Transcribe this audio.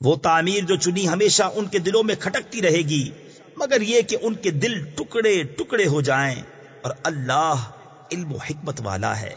وہ تعمیر جو چنی ہمیشہ ان کے دلوں میں کھٹکتی رہے گی، مگر یہ کہ ان کے دل ٹکڑے ٹکڑے ہو جائیں اور اللہ علم و حکمت والا ہے۔